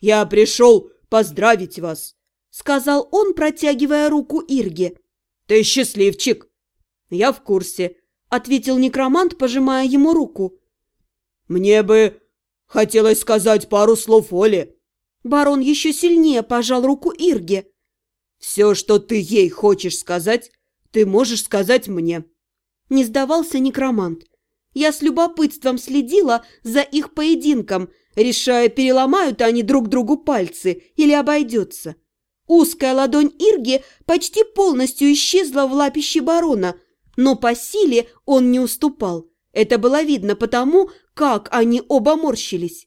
«Я пришел поздравить вас», — сказал он, протягивая руку Ирге. «Ты счастливчик!» «Я в курсе», — ответил некромант, пожимая ему руку. «Мне бы хотелось сказать пару слов Оле». Барон еще сильнее пожал руку Ирге. «Все, что ты ей хочешь сказать, ты можешь сказать мне». Не сдавался некромант. Я с любопытством следила за их поединком, решая, переломают они друг другу пальцы или обойдется. Узкая ладонь Ирги почти полностью исчезла в лапище барона, но по силе он не уступал. Это было видно потому, как они оба морщились.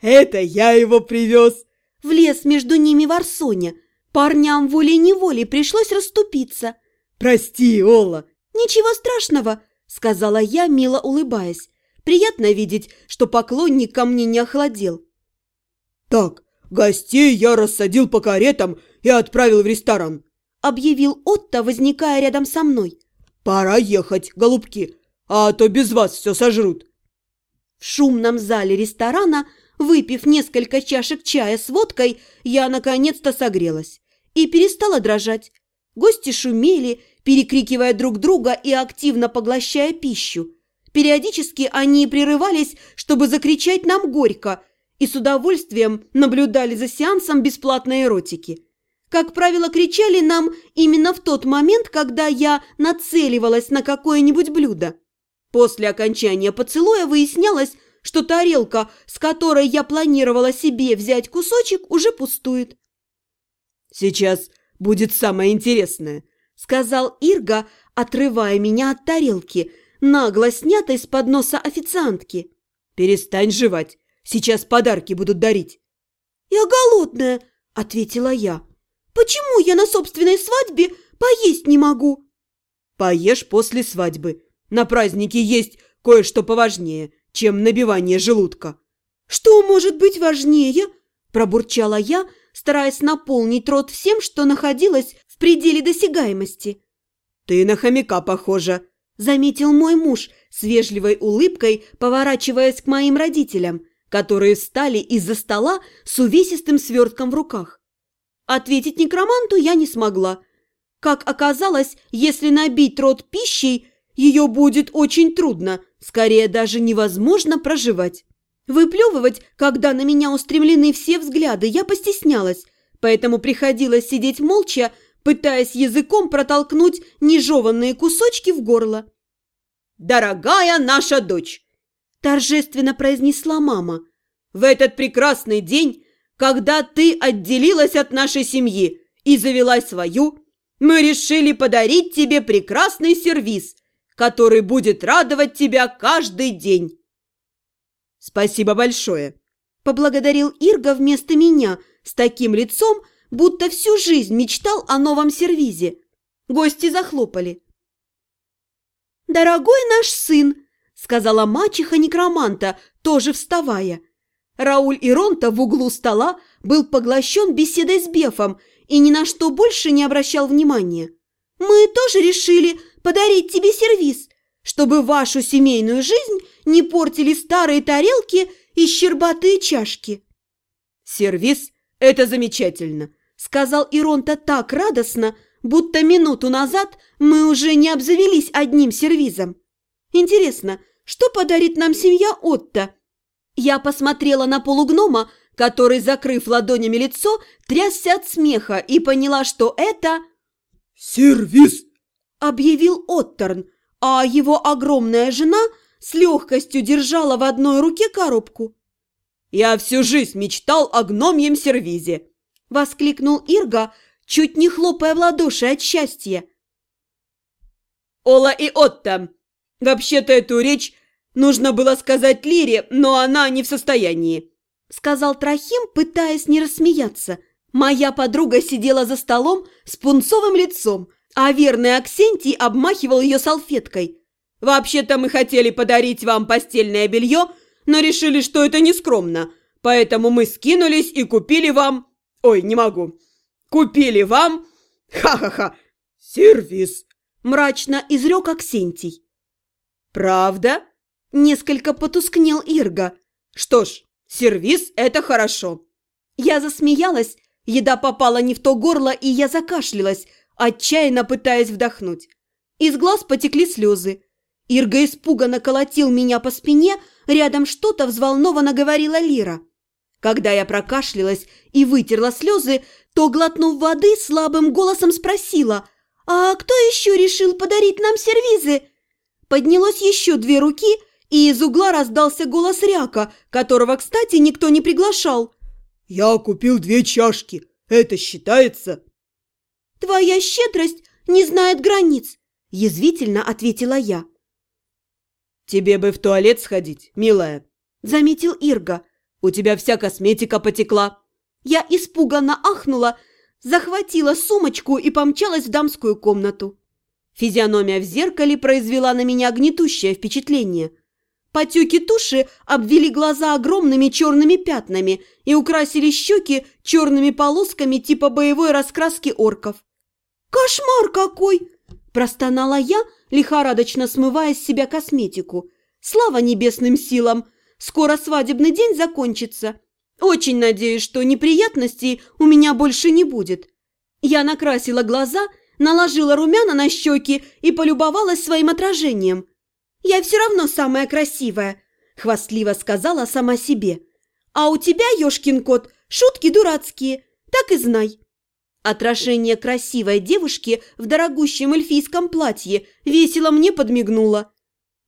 «Это я его привез!» Влез между ними Варсоня. Парням волей-неволей пришлось расступиться. «Прости, Ола!» «Ничего страшного!» – сказала я, мило улыбаясь. «Приятно видеть, что поклонник ко мне не охладел». «Так, гостей я рассадил по каретам и отправил в ресторан», – объявил Отто, возникая рядом со мной. «Пора ехать, голубки, а то без вас все сожрут». В шумном зале ресторана, выпив несколько чашек чая с водкой, я наконец-то согрелась и перестала дрожать. Гости шумели, перекрикивая друг друга и активно поглощая пищу. Периодически они прерывались, чтобы закричать нам горько, и с удовольствием наблюдали за сеансом бесплатной эротики. Как правило, кричали нам именно в тот момент, когда я нацеливалась на какое-нибудь блюдо. После окончания поцелуя выяснялось, что тарелка, с которой я планировала себе взять кусочек, уже пустует. «Сейчас будет самое интересное», — сказал Ирга, отрывая меня от тарелки, нагло снятой с подноса официантки. «Перестань жевать, сейчас подарки будут дарить». «Я голодная», — ответила я. «Почему я на собственной свадьбе поесть не могу?» «Поешь после свадьбы», на празднике есть кое-что поважнее, чем набивание желудка». «Что может быть важнее?» – пробурчала я, стараясь наполнить рот всем, что находилось пределе досягаемости. «Ты на хомяка похожа», – заметил мой муж с вежливой улыбкой, поворачиваясь к моим родителям, которые встали из-за стола с увесистым свертком в руках. Ответить некроманту я не смогла. Как оказалось, если набить рот пищей – ее будет очень трудно, скорее даже невозможно проживать. Выплевывать, когда на меня устремлены все взгляды, я постеснялась, поэтому приходилось сидеть молча, пытаясь языком протолкнуть нежеванные кусочки в горло. «Дорогая наша дочь!» – торжественно произнесла мама. «В этот прекрасный день, когда ты отделилась от нашей семьи и завела свою, мы решили подарить тебе прекрасный сервиз – который будет радовать тебя каждый день. Спасибо большое, поблагодарил Ирга вместо меня с таким лицом, будто всю жизнь мечтал о новом сервизе. Гости захлопали. «Дорогой наш сын!» – сказала мачеха некроманта, тоже вставая. Рауль Иронта в углу стола был поглощен беседой с Бефом и ни на что больше не обращал внимания. «Мы тоже решили подарить тебе сервиз, чтобы вашу семейную жизнь не портили старые тарелки и щербатые чашки». «Сервиз – это замечательно», – сказал Иронта так радостно, будто минуту назад мы уже не обзавелись одним сервизом. «Интересно, что подарит нам семья Отто?» Я посмотрела на полугнома, который, закрыв ладонями лицо, трясся от смеха и поняла, что это... «Сервиз!» – объявил Оттерн, а его огромная жена с легкостью держала в одной руке коробку. «Я всю жизнь мечтал о гномьем сервизе!» – воскликнул Ирга, чуть не хлопая в ладоши от счастья. «Ола и Отто! Вообще-то эту речь нужно было сказать Лире, но она не в состоянии!» – сказал Трохим, пытаясь не рассмеяться. Моя подруга сидела за столом с пунцовым лицом – а верный Аксентий обмахивал ее салфеткой. «Вообще-то мы хотели подарить вам постельное белье, но решили, что это нескромно, поэтому мы скинулись и купили вам... Ой, не могу. Купили вам... Ха-ха-ха! Сервис!» Мрачно изрек Аксентий. «Правда?» Несколько потускнел Ирга. «Что ж, сервис – это хорошо. Я засмеялась, еда попала не в то горло, и я закашлялась, отчаянно пытаясь вдохнуть. Из глаз потекли слезы. Ирга испуганно колотил меня по спине, рядом что-то взволнованно говорила Лира. Когда я прокашлялась и вытерла слезы, то, глотнув воды, слабым голосом спросила, «А кто еще решил подарить нам сервизы?» Поднялось еще две руки, и из угла раздался голос Ряка, которого, кстати, никто не приглашал. «Я купил две чашки. Это считается?» «Твоя щедрость не знает границ», – язвительно ответила я. «Тебе бы в туалет сходить, милая», – заметил Ирга. «У тебя вся косметика потекла». Я испуганно ахнула, захватила сумочку и помчалась в дамскую комнату. Физиономия в зеркале произвела на меня гнетущее впечатление. Потеки туши обвели глаза огромными черными пятнами и украсили щеки черными полосками типа боевой раскраски орков. «Кошмар какой!» – простонала я, лихорадочно смывая с себя косметику. «Слава небесным силам! Скоро свадебный день закончится. Очень надеюсь, что неприятностей у меня больше не будет». Я накрасила глаза, наложила румяна на щеки и полюбовалась своим отражением. «Я все равно самая красивая», – хвастливо сказала сама себе. «А у тебя, ешкин кот, шутки дурацкие, так и знай». Отражение красивой девушки в дорогущем эльфийском платье весело мне подмигнуло.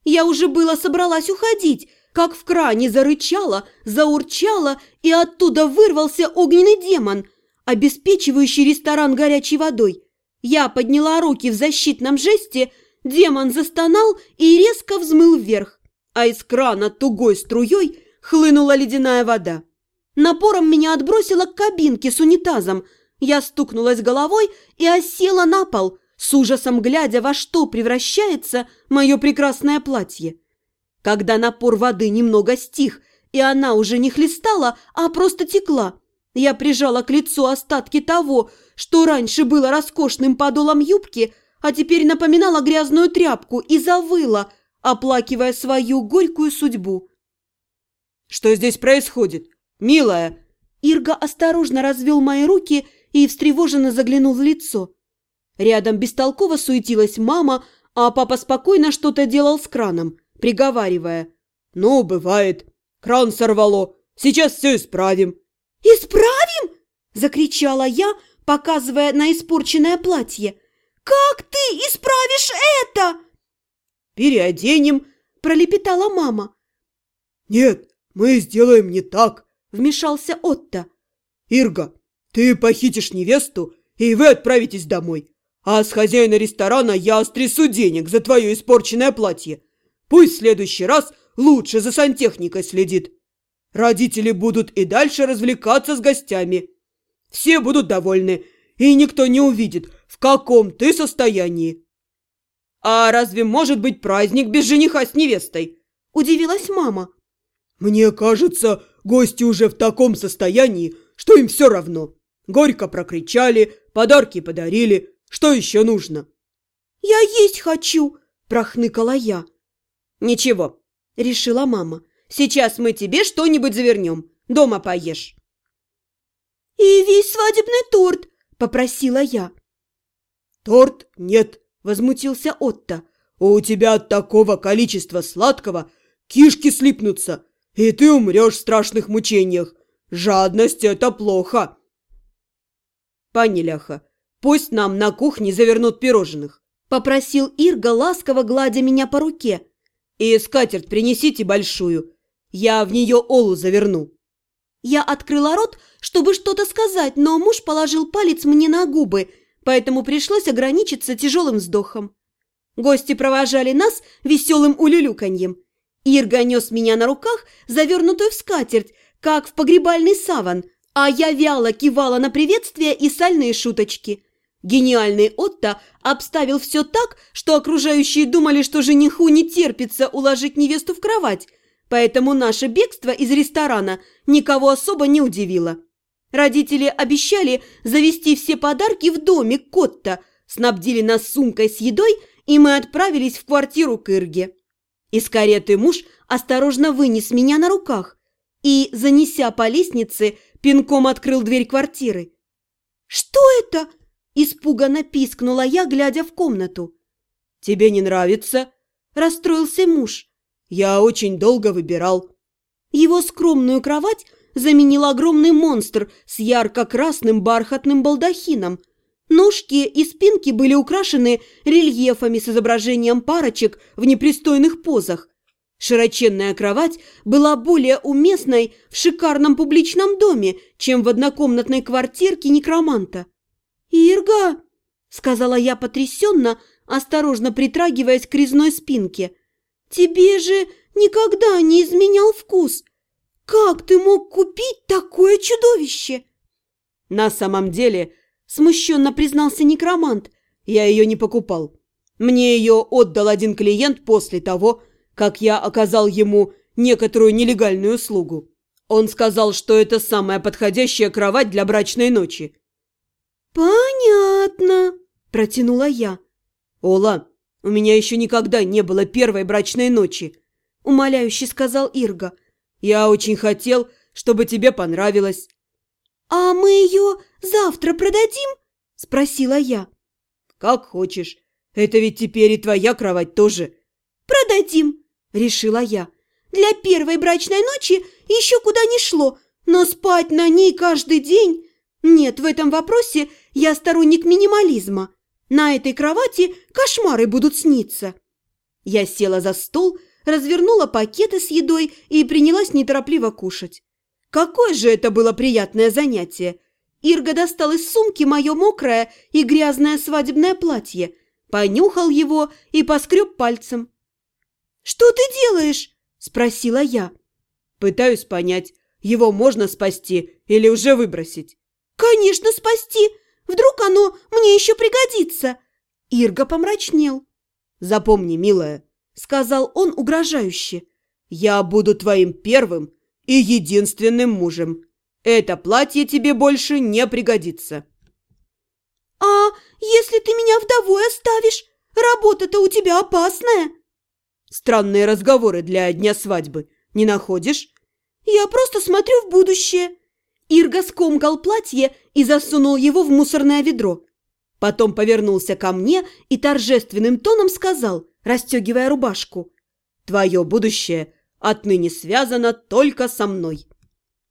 Я уже было собралась уходить, как в кране зарычала, заурчала, и оттуда вырвался огненный демон, обеспечивающий ресторан горячей водой. Я подняла руки в защитном жесте, демон застонал и резко взмыл вверх, а из крана тугой струей хлынула ледяная вода. Напором меня отбросило к кабинке с унитазом – я стукнулась головой и осела на пол, с ужасом глядя, во что превращается мое прекрасное платье. Когда напор воды немного стих, и она уже не хлестала, а просто текла, я прижала к лицу остатки того, что раньше было роскошным подолом юбки, а теперь напоминала грязную тряпку и завыла, оплакивая свою горькую судьбу. «Что здесь происходит, милая?» Ирга осторожно развел мои руки и встревоженно заглянул в лицо. Рядом бестолково суетилась мама, а папа спокойно что-то делал с краном, приговаривая. «Ну, бывает. Кран сорвало. Сейчас все исправим». «Исправим?» – закричала я, показывая на испорченное платье. «Как ты исправишь это?» «Переоденем», – пролепетала мама. «Нет, мы сделаем не так», – вмешался Отто. «Ирга, ты похитишь невесту, и вы отправитесь домой. А с хозяина ресторана я стрясу денег за твое испорченное платье. Пусть в следующий раз лучше за сантехникой следит. Родители будут и дальше развлекаться с гостями. Все будут довольны, и никто не увидит, в каком ты состоянии. А разве может быть праздник без жениха с невестой? Удивилась мама. Мне кажется, гости уже в таком состоянии, что им все равно. Горько прокричали, подарки подарили. Что еще нужно? «Я есть хочу!» – прохныкала я. «Ничего», – решила мама. «Сейчас мы тебе что-нибудь завернем. Дома поешь». «И весь свадебный торт!» – попросила я. «Торт нет!» – возмутился Отто. «У тебя от такого количества сладкого кишки слипнутся, и ты умрешь в страшных мучениях. Жадность – это плохо!» «Пани Ляха, пусть нам на кухне завернут пирожных», – попросил Ирга, ласково гладя меня по руке. «И скатерть принесите большую, я в нее Олу заверну». Я открыла рот, чтобы что-то сказать, но муж положил палец мне на губы, поэтому пришлось ограничиться тяжелым вздохом. Гости провожали нас веселым улюлюканьем. Ирга нес меня на руках, завернутую в скатерть, как в погребальный саван, а я вяло кивала на приветствия и сальные шуточки. Гениальный Отто обставил все так, что окружающие думали, что жениху не терпится уложить невесту в кровать, поэтому наше бегство из ресторана никого особо не удивило. Родители обещали завести все подарки в домик Котта, снабдили нас сумкой с едой, и мы отправились в квартиру к Ирге. Из кареты муж осторожно вынес меня на руках. и, занеся по лестнице, пинком открыл дверь квартиры. «Что это?» – испуганно пискнула я, глядя в комнату. «Тебе не нравится?» – расстроился муж. «Я очень долго выбирал». Его скромную кровать заменил огромный монстр с ярко-красным бархатным балдахином. Ножки и спинки были украшены рельефами с изображением парочек в непристойных позах. Широченная кровать была более уместной в шикарном публичном доме, чем в однокомнатной квартирке некроманта. «Ирга!» – сказала я потрясенно, осторожно притрагиваясь к резной спинке. «Тебе же никогда не изменял вкус. Как ты мог купить такое чудовище?» «На самом деле», – смущенно признался некромант, – «я ее не покупал. Мне ее отдал один клиент после того, как я оказал ему некоторую нелегальную услугу. Он сказал, что это самая подходящая кровать для брачной ночи». «Понятно», – протянула я. «Ола, у меня еще никогда не было первой брачной ночи», – умоляюще сказал Ирга. «Я очень хотел, чтобы тебе понравилось». «А мы ее завтра продадим?» – спросила я. «Как хочешь. Это ведь теперь и твоя кровать тоже». «Продадим», – решила я. «Для первой брачной ночи еще куда ни шло, но спать на ней каждый день...» «Нет, в этом вопросе я сторонник минимализма. На этой кровати кошмары будут сниться». Я села за стол, развернула пакеты с едой и принялась неторопливо кушать. Какое же это было приятное занятие! Ирга достал из сумки мое мокрое и грязное свадебное платье, понюхал его и поскреб пальцем. «Что ты делаешь?» – спросила я. «Пытаюсь понять, его можно спасти или уже выбросить?» «Конечно, спасти! Вдруг оно мне еще пригодится!» Ирга помрачнел. «Запомни, милая, сказал он угрожающе. «Я буду твоим первым и единственным мужем. Это платье тебе больше не пригодится». «А если ты меня вдовой оставишь? Работа-то у тебя опасная». «Странные разговоры для дня свадьбы. Не находишь?» «Я просто смотрю в будущее». Ирга скомкал платье и засунул его в мусорное ведро. Потом повернулся ко мне и торжественным тоном сказал, расстегивая рубашку. «Твое будущее отныне связано только со мной».